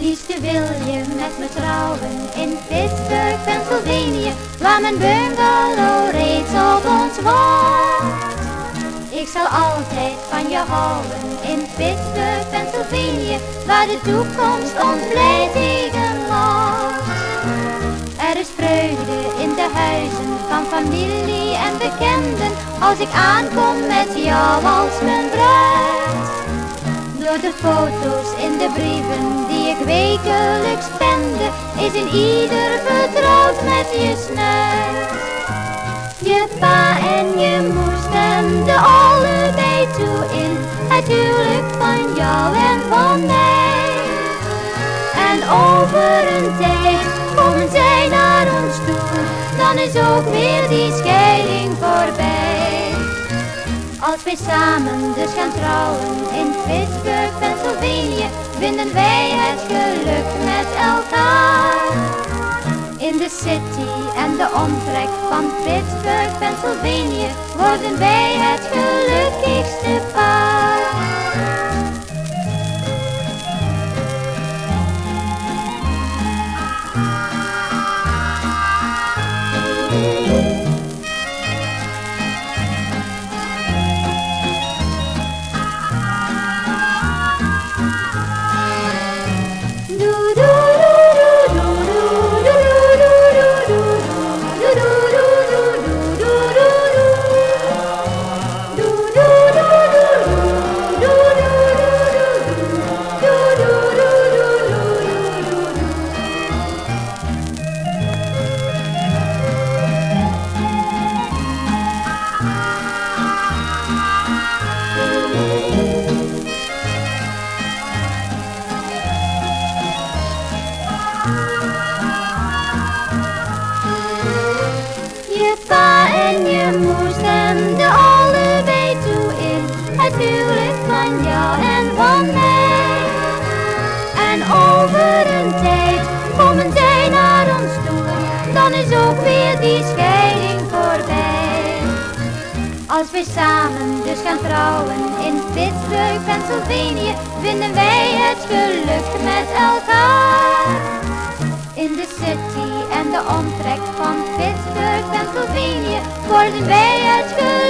Liefste wil je met me trouwen in Pittsburgh, Pennsylvania, waar mijn bungalow reeds op ons wacht. Ik zal altijd van je houden in Pittsburgh, Pennsylvania, waar de toekomst ons familie en bekenden, als ik aankom met jou als mijn bruid. Door de foto's in de brieven die ik wekelijks spende, is in ieder vertrouwd met je snuit. Je pa en je moeder stemden allebei toe in het huwelijk van jou en van mij. En over een tijd is ook weer die scheiding voorbij. Als wij samen dus gaan trouwen in Pittsburgh, Pennsylvania, vinden wij het geluk met elkaar. In de city en de omtrek van Pittsburgh, Pennsylvania, worden wij het gelukkigste paar. Over een tijd komen zij naar ons toe, dan is ook weer die scheiding voorbij. Als wij samen dus gaan trouwen in Pittsburgh, Pennsylvania, vinden wij het geluk met elkaar. In de city en de omtrek van Pittsburgh, Pennsylvania, worden wij het paar.